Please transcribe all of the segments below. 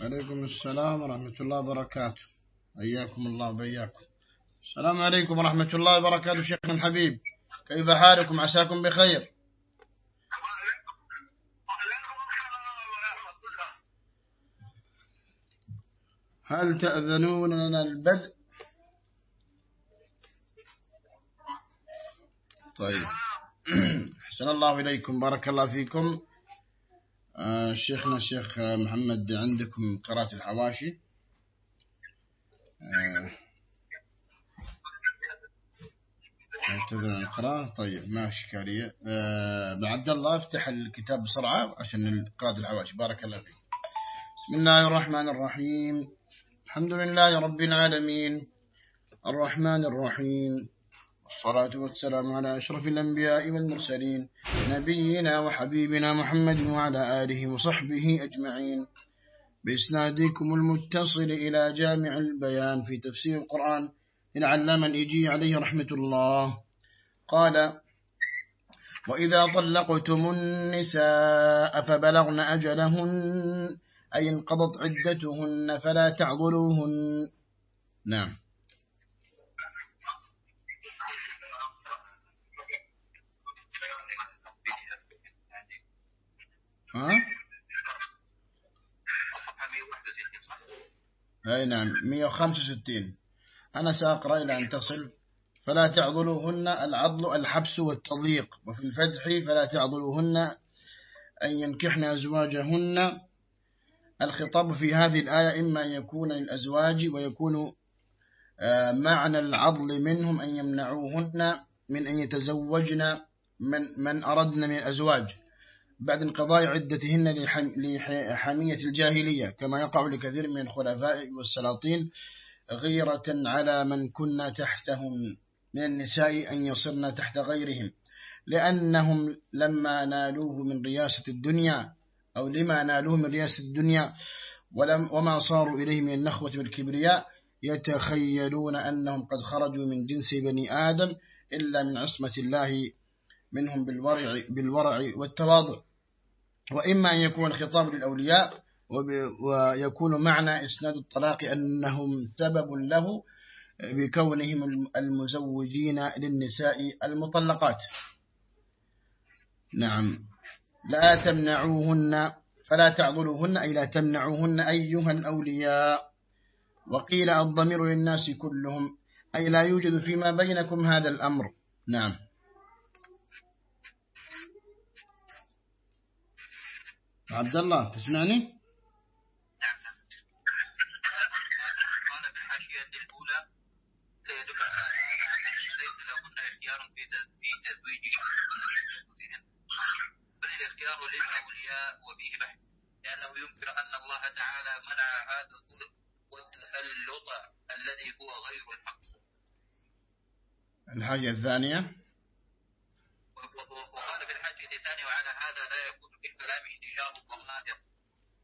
عليكم السلام ورحمة الله وبركاته. حياكم الله وبياكم السلام عليكم ورحمة الله وبركاته شيخنا الحبيب. كيف حالكم؟ عساكم بخير. هل تأذنون لنا البدء؟ طيب. أحسن الله إليكم. بارك الله فيكم. آه شيخنا الشيخ محمد عندكم قراءة الحواشي؟ آه اعتذر عن القراءة؟ طيب ما إشكالية آه عبد الله افتح الكتاب بسرعة عشان قراءة الحواشي. بارك الله فيك. بسم الله الرحمن الرحيم. الحمد لله رب العالمين. الرحمن الرحيم. والصلاة والسلام على أشرف الأنبياء والمرسلين نبينا وحبيبنا محمد وعلى آله وصحبه أجمعين. بإسنادكم المتصل إلى جامع البيان في تفسير القرآن العلامة الإيجي عليه رحمة الله. قال وإذا طلقتم النساء فبلغن أجلهن أي انقضت عدتهن فلا تعضلوهن. نعم. ها؟ أي نعم 165 أنا سأقرأ إلى أن تصل. فلا تعضلوهن العضل الحبس والتضييق. وفي الفتح فلا تعضلوهن أن ينكحن أزواجهن. الخطاب في هذه الآية إما أن يكون للأزواج ويكون معنى العضل منهم أن يمنعوهن من أن يتزوجن من, من أردن من الأزواج. بعد انقضاء عدتهن لحمية الجاهلية كما يقع لكثير من الخلفاء والسلاطين غيرة على من كنا تحتهم من النساء أن يصرن تحت غيرهم لأنهم لما نالوه من رياسة الدنيا أو لما نالوه من رياسة الدنيا ولم وما صاروا إليه من النخوة والكبرياء يتخيلون أنهم قد خرجوا من جنس بني آدم إلا من عصمة الله منهم بالورع, بالورع والتواضع. وإما أن يكون الخطاب للأولياء ويكون معنى إسناد الطلاق أنهم سبب له بكونهم المزوجين للنساء المطلقات. نعم. لا تمنعوهن فلا تعضلوهن أي لا تمنعوهن أيها الأولياء. وقيل الضمير للناس كلهم أي لا يوجد فيما بينكم هذا الأمر. نعم عبد الله تسمعني قال في الحاشية الأولى يدل على أن ليس لهن اختيار في في تزويج أنفسهن بل الاختيار للأولياء وفيه بحث لأنه ينكر أن الله تعالى منع هذا الظلم والتسلط الذي هو غير الحق الحاجة الثانية؟ وقال الحاشية الثانية وعلى هذا لا يكون في الكلام انتشار الظواهر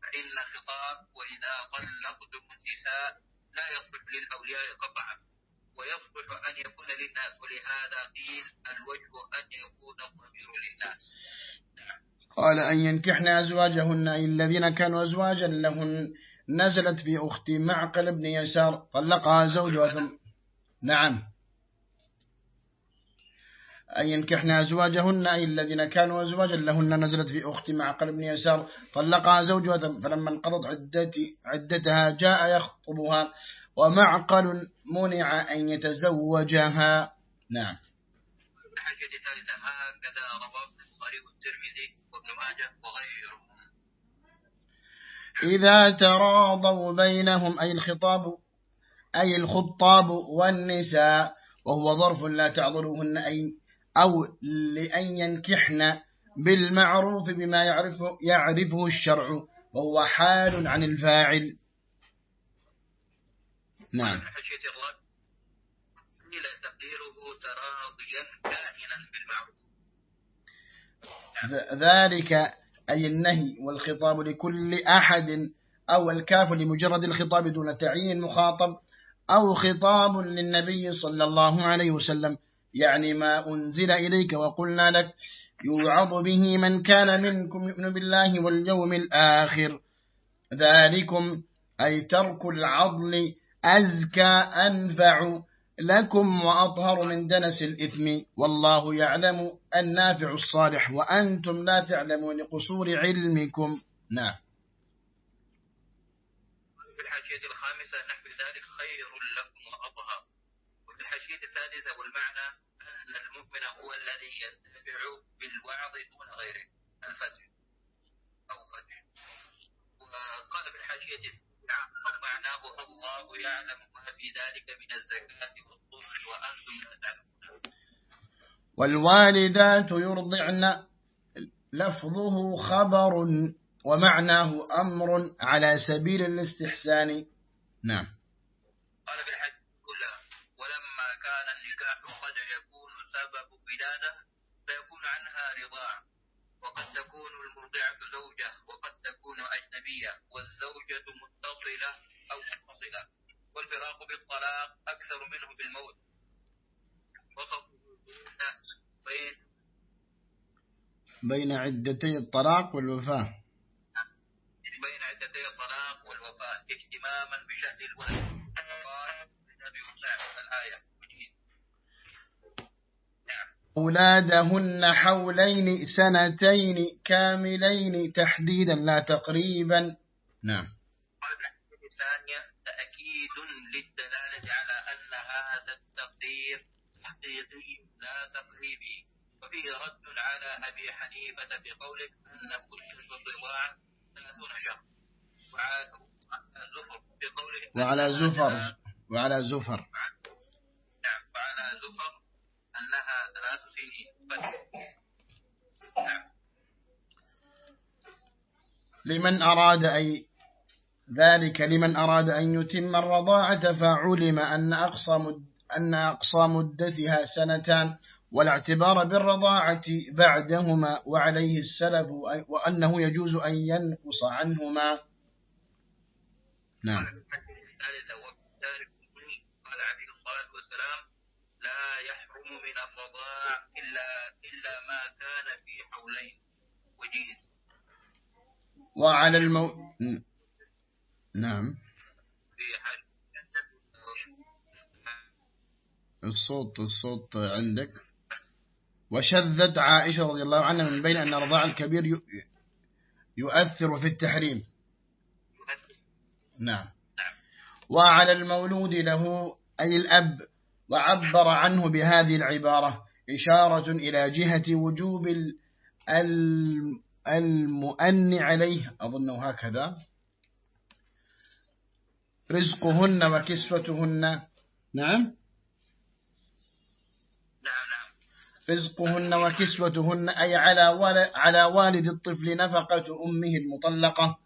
فإن الخطاب وإذا طلقتم النساء لا يصلح للأولياء قطعا. ويصلح أن يكون للناس ولهذا قيل الوجه أن يكون الضمير للناس. قال أن ينكحن أزواجهن الذين كانوا أزواجا لهن نزلت في أخت معقل بن يسار طلقها زوجها ثم نعم. أن ينكحن أزواجهن أي الذين كانوا أزواجا لهن نزلت في أخت معقل بن يسار. طلقها زوجها فلما انقضت عدتي عدتها جاء يخطبها ومعقل منع أن يتزوجها. نعم. الحاجة الثالثة هكذا رواه البخاري والترمذي وابن ماجه وغيرهم. إذا تراضوا بينهم أي الخطاب أي الخطاب والنساء وهو ظرف لا تعضلوهن أي أو لأن ينكحن بالمعروف بما يعرفه, يعرفه الشرع وهو حال عن الفاعل. نعم. قيل تقديره تراضيا كائنا بالمعروف. ذلك أي النهي والخطاب لكل أحد أو الكاف لمجرد الخطاب دون تعيين مخاطب أو خطاب للنبي صلى الله عليه وسلم. يعني ما أنزل إليك وقلنا لك يوعظ به من كان منكم يؤمن بالله واليوم الآخر. ذلكم أي ترك العضل أزكى أنفع لكم وأطهر من دنس الإثم. والله يعلم النافع الصالح وأنتم لا تعلمون لقصور علمكم. نعم. الحاشية الخامسة نحو ذلك خير لكم وأطهر. وفي الحاشية السادسة والمعنى المؤمن هو الذي ينتفع بالوعظ دون غيره الفتح أو فتح وقال في الحاشية معناه الله يعلم ما في ذلك من الزكاة والطهر وأنتم لا تعلمون. والوالدات يرضعن لفظه خبر ومعناه أمر على سبيل الاستحسان. نعم قال في الحج كلها ولما كان النكاح قد يكون سبب ولادة فيكون عنها رضاع وقد تكون المرضعة زوجة وقد تكون أجنبية والزوجة متصلة أو منفصلة والفراق بالطلاق أكثر منه بالموت بين بين عدتي الطلاق والوفاة. بين عدتي الطلاق والوفاة. اهتماما بشأن الولد. قال الآية أولادهن حولين سنتين كاملين تحديدا لا تقريبا. نعم. رد على أبي حنيفة بقولك أن مدة الرضاعة ثلاثون شهر وعلى زفر بقوله وعلى زفر. وعلى زفر. نعم وعلى زفر أنها ثلاث سنين. نعم. لمن أراد أي ذلك لمن أراد أن يتم الرضاعة فعلم أن أقصى, مد أن أقصى مدتها سنتان. ولا اعتبار بالرضاعة بعدهما وعليه السلف وأنه يجوز أن ينقص عنهما. نعم. وعلى المو... نعم. الصوت الصوت عندك. وشذت عائشة رضي الله عنها من بين أن رضاع الكبير يؤثر في التحريم. نعم. وعلى المولود له أي الأب وعبر عنه بهذه العبارة إشارة إلى جهة وجوب المؤن عليه. أظن هكذا. رزقهن وكسوتهن. نعم. رزقهن وكسوتهن أي على على والد الطفل نفقة أمه المطلقة.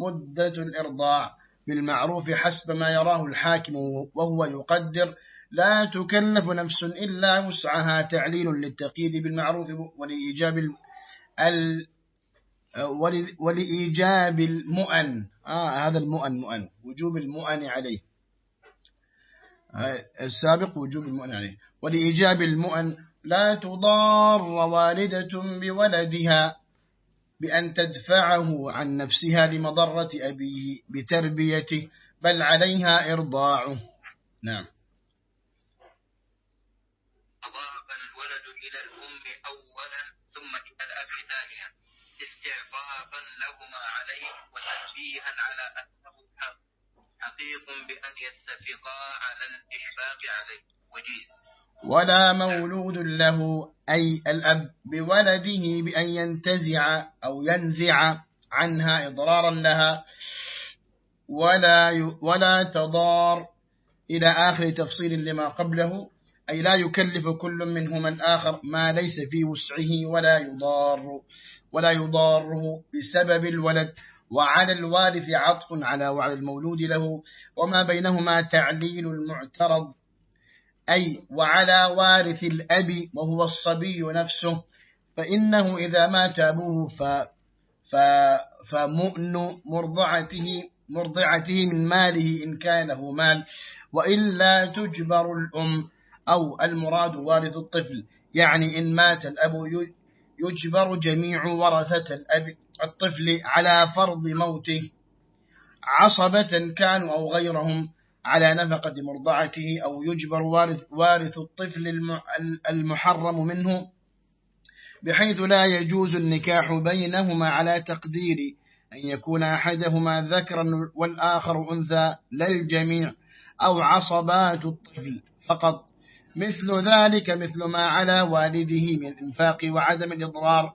مدة الإرضاع. بالمعروف حسب ما يراه الحاكم وهو يقدر. لا تكلف نفس إلا وسعها. تعليل للتقييد بالمعروف ولإيجاب ال ولإيجاب المؤن. آه هذا المؤن مؤن. وجوب المؤن عليه. السابق وجوب المؤن عليه. ولإيجاب المؤن لا تضار والدة بولدها بأن تدفعه عن نفسها لمضرة أبيه بتربيته بل عليها إرضاعه. نعم. الولد إلى الأم أولا ثم إلى الأب ثانيا لهما عليه وتنبيها على أنه حقيق بأن يتفقا على الإشفاق عليه. وجيز. ولا مولود له أي الأب بولده بأن ينتزع أو ينزع عنها إضرارا لها ولا ولا تضار إلى آخر تفصيل لما قبله أي لا يكلف كل منهما الآخر ما ليس في وسعه ولا يضار ولا يضاره بسبب الولد وعلى الوارث عطف على وعلى المولود له وما بينهما تعليل المعترض. أي وعلى وارث الأب وهو الصبي نفسه. فإنه إذا مات أبوه ف ف فمؤن مرضعته مرضعته من ماله إن كان له مال. وإلا تجبر الأم أو المراد وارث الطفل يعني إن مات الأب يجبر جميع ورثة الأب الطفل على فرض موته. عصبة كانوا أو غيرهم على نفقة مرضعته أو يجبر وارث, وارث الطفل المحرم منه بحيث لا يجوز النكاح بينهما على تقدير أن يكون أحدهما ذكرا والآخر أنثى للجميع أو عصبات الطفل. فقط مثل ذلك مثل ما على والده من الإنفاق وعدم الإضرار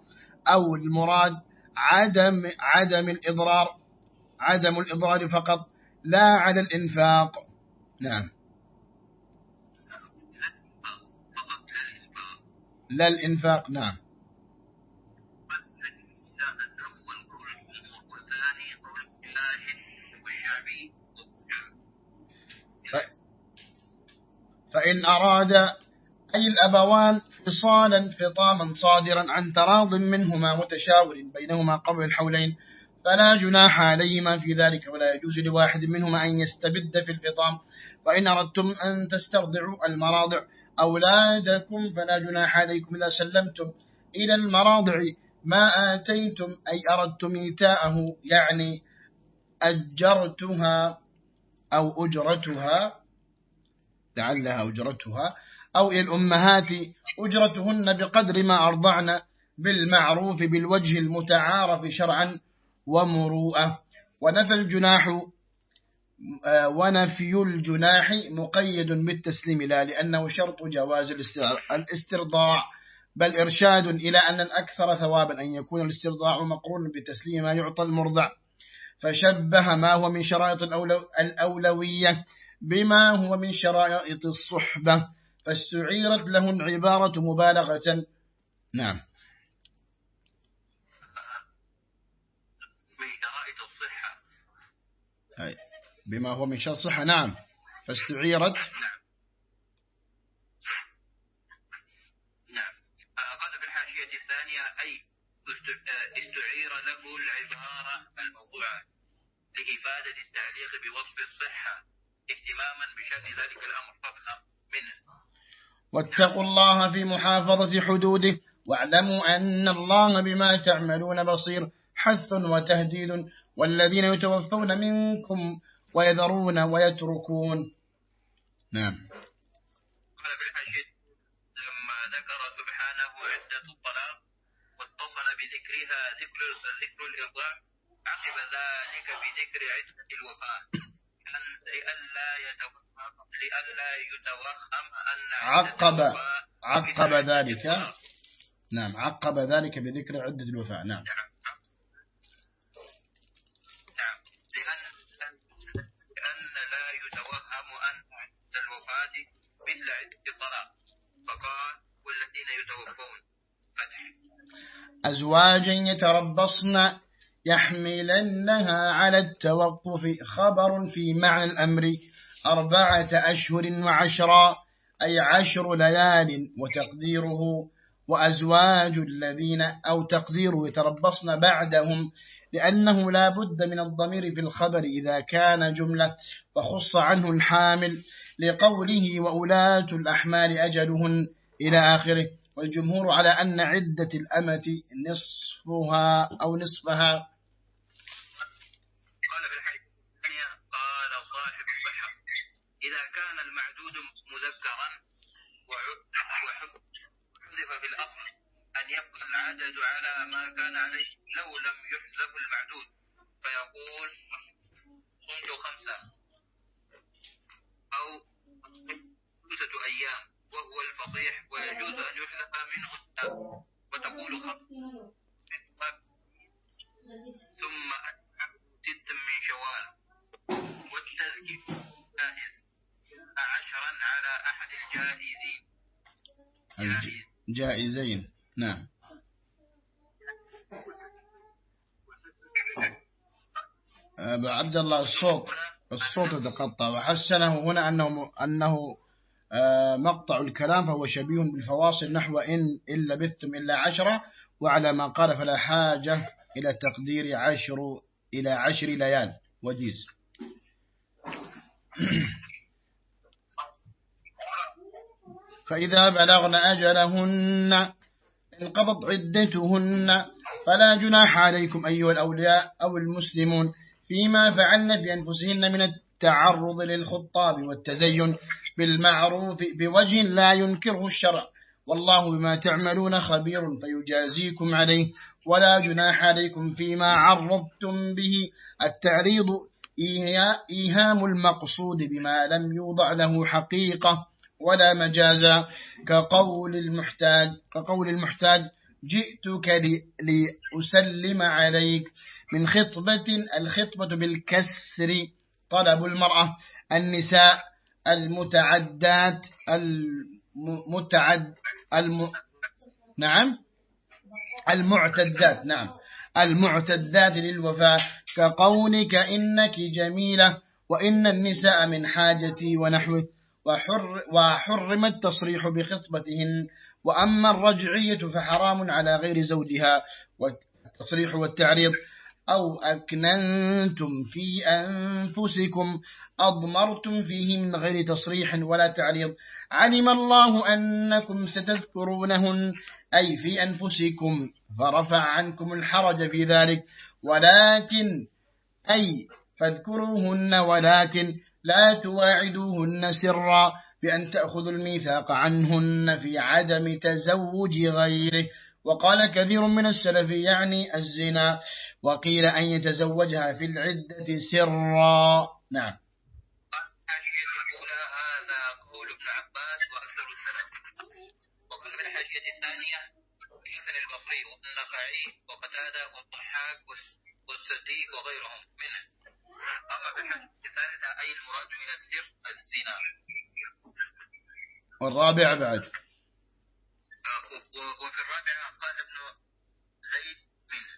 أو المراد عدم عدم الإضرار عدم الإضرار فقط لا على الإنفاق. نعم. لا الإنفاق نعم. فإن أراد أي الأبوان فصالا فطاما صادرا عن تراض منهما متشاور بينهما قبل الحولين فلا جناح عليهما في ذلك ولا يجوز لواحد منهما أن يستبد في الفطام. وإن أردتم أن تسترضعوا المراضع أولادكم فلا جناح عليكم إذا سلمتم إلى المراضع ما آتيتم أي أردتم إيتاءه يعني أجرتها أو أجرتها لعلها أجرتها أو إلى الأمهات أجرتهن بقدر ما أرضعن بالمعروف بالوجه المتعارف شرعا. ومروءة. ونفى الجناح ونفي الجناح مقيد بالتسليم لا لأنه شرط جواز الاسترضاع بل إرشاد إلى أن الأكثر ثوابا أن يكون الاسترضاع مقرون بتسليم ما يعطى المرضع. فشبه ما هو من شرائط الأولوية بما هو من شرائط الصحبة. فاستعيرت له العبارة مبالغة. نعم من شرائط الصحة بما هو من شرط الصحة نعم. فاستعيرت. نعم. قال الثانية أي استعير له العبارة الموضوعة لإفادة التعليق بوصف الصحة اهتماما بشأن ذلك الأمر فضلا منه. واتقوا الله في محافظة حدوده واعلموا أن الله بما تعملون بصير حث وتهديد والذين يتوفون منكم ويذرون ويتركون. نعم. قال الحديث لما ذكر سبحانه عدة الطلاق واتصل بذكرها ذكر ذكر الإرضاع عقب ذلك بذكر عدة الوفاة. لئلا يتوهم لئلا يتوهم أن عقب عقب ذلك. نعم عقب ذلك بذكر عدة الوفاة. نعم. نعم لأن لأن لا يتوهم أن عدة الوفاة مثل عدة الطلاق فقال والذين يتوفون فتح أزواجا يتربصن يحملنها على التوقف. خبر في معنى الأمر أربعة أشهر وعشرا أي عشر ليال وتقديره وأزواج الذين أو تقديره يتربصن بعدهم لأنه لا بد من الضمير في الخبر إذا كان جملة وخص عنه الحامل لقوله وأولاة الأحمال أجلهن إلى آخره. والجمهور على أن عدة الأمة نصفها أو نصفها قال في الحديث الثانية قال صاحب البحر إذا كان المعدود مذكرا وحذف في الأصل أن يبقى العدد على ما كان عليه لو لم يحذف المعدود فيقول صمت خمسة أو خمسة أيام الفصيح ويجوز أن يحذف منه التاء وتقول خمسة ثم ست من شوال والتذكير جائز. عشرا على أحد الجائزين. جائز. جائزين. نعم. أبو عبد الله الصوت الصوت يتقطع وحسنه هنا أنه, أنه مقطع الكلام فهو شبيه بالفواصل نحو إن إن لبثتم إلا عشرة وعلى ما قال فلا حاجة إلى تقدير عشر إلى عشر ليال. وجيز. فإذا بلغن أجلهن انقضت عدتهن فلا جناح عليكم أيها الأولياء أو المسلمون فيما فعلن في أنفسهن من التعرض للخطاب والتزين بالمعروف بوجه لا ينكره الشرع. والله بما تعملون خبير فيجازيكم عليه ولا جناح عليكم فيما عرضتم به. التعريض إيهام المقصود بما لم يوضع له حقيقة ولا مجازا كقول المحتاج كقول المحتاج جئتك لأسلم عليك. من خطبة الخطبة بالكسر طلب المرأة النساء المتعدات المتعد الم... نعم؟ المعتدات نعم. المعتدات للوفاء. كقولك إنك جميلة وإن النساء من حاجتي ونحوه. وحر وحرم التصريح بخطبتهن. وأما الرجعية فحرام على غير زوجها. والتصريح والتعريض. أو أكننتم في أنفسكم أضمرتم فيه من غير تصريح ولا تعريض علم الله أنكم ستذكرونهن أي في أنفسكم فرفع عنكم الحرج في ذلك. ولكن أي فاذكروهن ولكن لا تواعدوهن سرا بأن تأخذوا الميثاق عنهن في عدم تزوج غيره. وقال كثير من السلف يعني الزنا وقيل أن يتزوجها في العدة سرا. نعم. وغيرهم منه. أما الثالثة أي المراد من السر؟ الزنا. والرابع بعد وفي الرابعة قال ابن زيد منه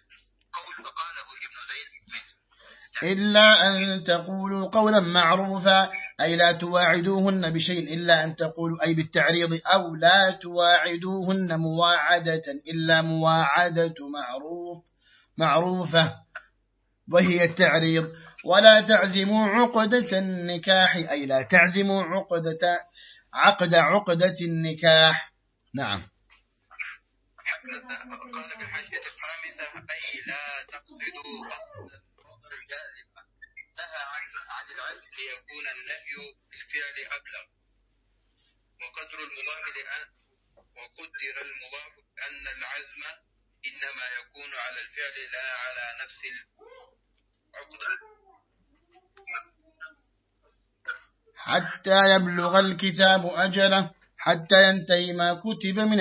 قول قاله ابن زيد منه إلا أن تقولوا قولا معروفا أي لا تواعدوهن بشيء إلا أن تقولوا أي بالتعريض أو لا تواعدوهن مواعدة إلا مواعدة معروف معروفة وهي التعريض. ولا تعزموا عقدة النكاح أي لا تعزموا عقدة عقد عقدة النكاح. نعم. قال بالحجة الخامسة أي لا تقصدوا نهى عن عن العزم ليكون النهي بالفعل أبلغ. وقدر المضاف لأن وقدر المضاف أن العزم إنما يكون على الفعل لا على نفس العقدة. حتى يبلغ الكتاب أجله حتى ينتهي ما كتب من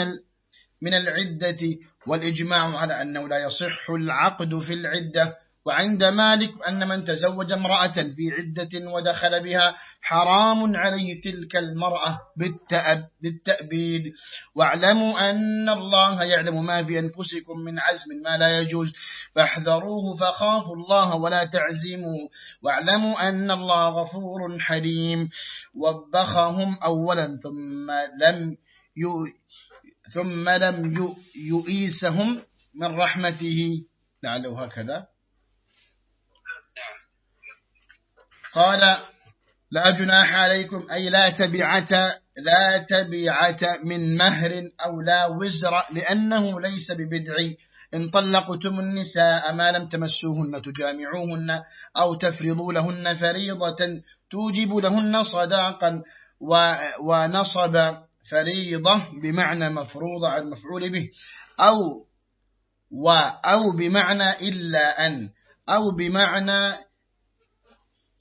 من العدة والإجماع على أنه لا يصح العقد في العدة. وعند مالك أن من تزوج امرأة في عدة ودخل بها حرام عليه تلك المرأة بالتأب بالتأبيد. واعلموا أن الله يعلم ما في أنفسكم من عزم ما لا يجوز. فاحذروه فخافوا الله ولا تعزموا واعلموا أن الله غفور حليم. وبخهم أولا ثم لم ثم لم يؤيسهم من رحمته. لعله هكذا. قال لا جناح عليكم أي لا تبعة لا تبعة من مهر أو لا وزر لأنه ليس ببدعي إن طلقتم النساء ما لم تمسوهن تجامعوهن أو تفرضوا لهن فريضة توجب لهن صداقا ونصب فريضة بمعنى مفروضة على المفعول به. أو أو بمعنى إلا أن أو بمعنى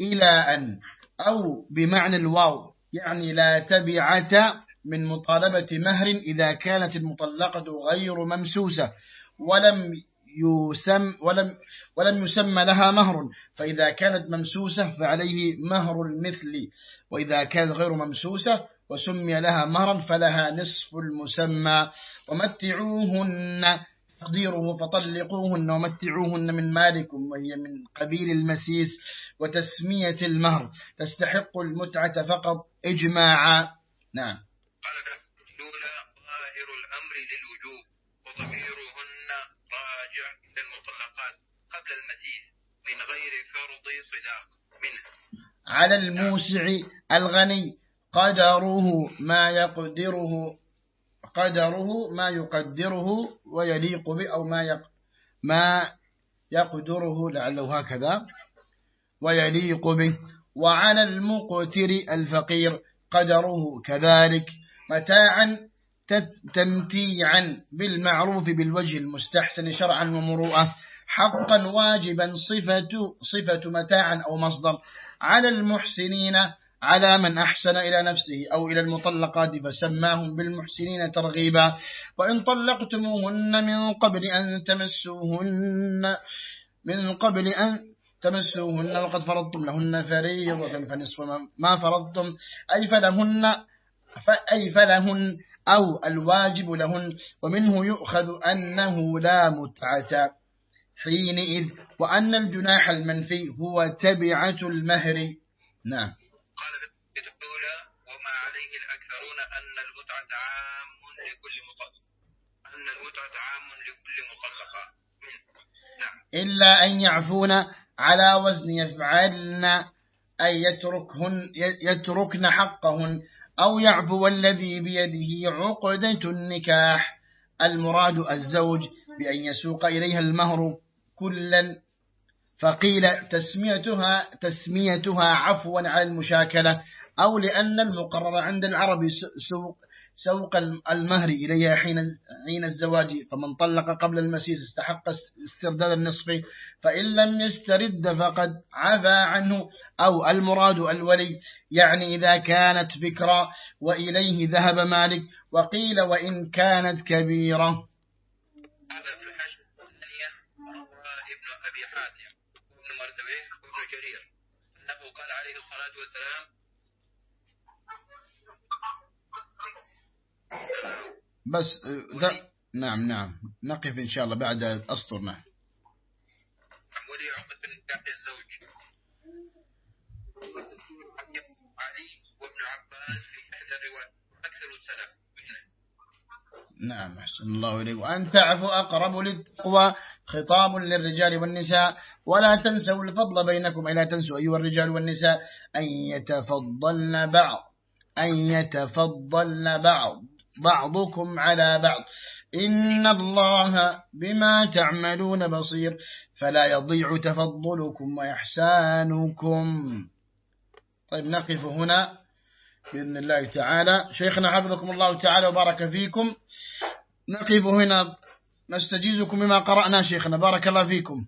إلى أن أو بمعنى الواو يعني لا تبعة من مطالبة مهر إذا كانت المطلقة غير ممسوسة ولم يسم ولم ولم يسمى لها مهر فإذا كانت ممسوسة فعليه مهر المثل وإذا كانت غير ممسوسة وسمي لها مهرا فلها نصف المسمى. ومتعوهن تقديره فطلقوهن ومتعوهن من مالكم وهي من قبيل المسيس وتسمية المهر. تستحق المتعة فقط إجماعا. نعم. قال ظاهر الأمر للوجوب وضميرهن راجع قبل المسيس من غير فرض صداق منه. على الموسع الغني قدره ما يقدره قدره ما يقدره ويليق به أو ما ما يقدره لعله هكذا ويليق به. وعلى المقتر الفقير قدره كذلك متاعا تمتيعا بالمعروف بالوجه المستحسن شرعا ومروءة. حقا واجبا صفة, صفة متاعا أو مصدر. على المحسنين على من أحسن إلى نفسه أو إلى المطلقات فسماهم بالمحسنين ترغيبا. وإن طلقتموهن من قبل أن تمسوهن من قبل أن تمسوهن وقد فرضتم لهن فريضة فنصف ما فرضتم. أي فلهن أي فلهن أو الواجب لهن. ومنه يؤخذ أنه لا متعة حينئذ وأن الجناح المنفي هو تبعة المهر. نعم قال في الأولى وما عليه الأكثرون أن المتعة عام لكل مطلق أن المتعة عام لكل مطلقة. نعم. إلا أن يعفون على وزن يفعلن أي يتركهن يتركن حقهن أو يعفو الذي بيده عقدة النكاح. المراد الزوج بأن يسوق إليها المهر كلا فقيل تسميتها تسميتها عفوا على المشاكلة أو لأن المقرر عند العرب سوق سوق المهر إليها حين الزواج فمن طلق قبل المسيس استحق استرداد النصف فإن لم يسترد فقد عفى عنه أو المراد الولي يعني إذا كانت بكرا وإليه ذهب مالك وقيل وإن كانت كبيرة. ابن أبي حاتم مرتبه وابن جرير أنه قال عليه الصلاة والسلام بس نعم نعم. نقف إن شاء الله بعد أسطر نعم ولي عقد نكاح الزوج. علي وابن عباس في إحدى الروايات. أكثر السلف نعم أحسن الله إليك. وأن تعفوا أقرب للتقوى خطاب للرجال والنساء. ولا تنسوا الفضل بينكم لا تنسوا أيها الرجال والنساء أن يتفضلن بعض. أن يتفضلن بعض. بعضكم على بعض. إن الله بما تعملون بصير. فلا يضيع تفضلكم وإحسانكم. طيب نقف هنا بإذن الله تعالى. شيخنا حفظكم الله تعالى وبارك فيكم. نقف هنا. نستجيزكم بما قرأنا شيخنا. بارك الله فيكم.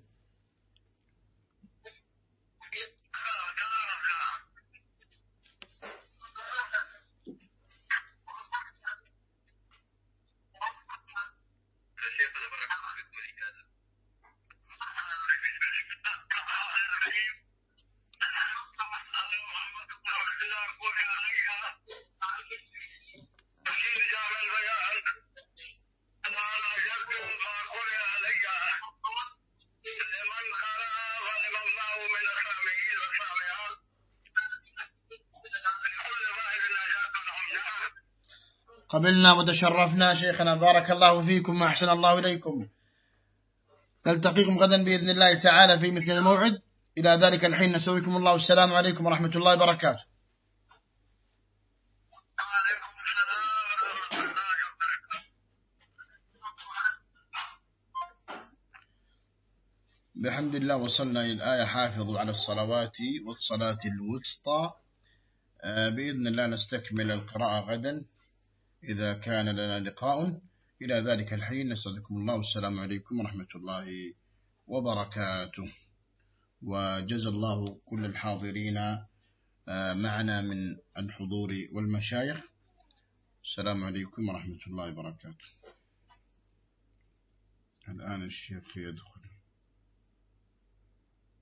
قبلنا وتشرفنا شيخنا. بارك الله فيكم وأحسن الله إليكم. نلتقيكم غدا بإذن الله تعالى في مثل الموعد. إلى ذلك الحين نسويكم الله والسلام عليكم ورحمة الله وبركاته. بحمد الله وصلنا إلى الآية حافظوا على الصلوات والصلاة الوسطى. آه، بإذن الله نستكمل القراءة غدا. إذا كان لنا لقاء. إلى ذلك الحين نسألكم الله والسلام عليكم ورحمة الله وبركاته. وجزى الله كل الحاضرين آه، معنا من الحضور والمشايخ. السلام عليكم ورحمة الله وبركاته. الآن الشيخ يدخل.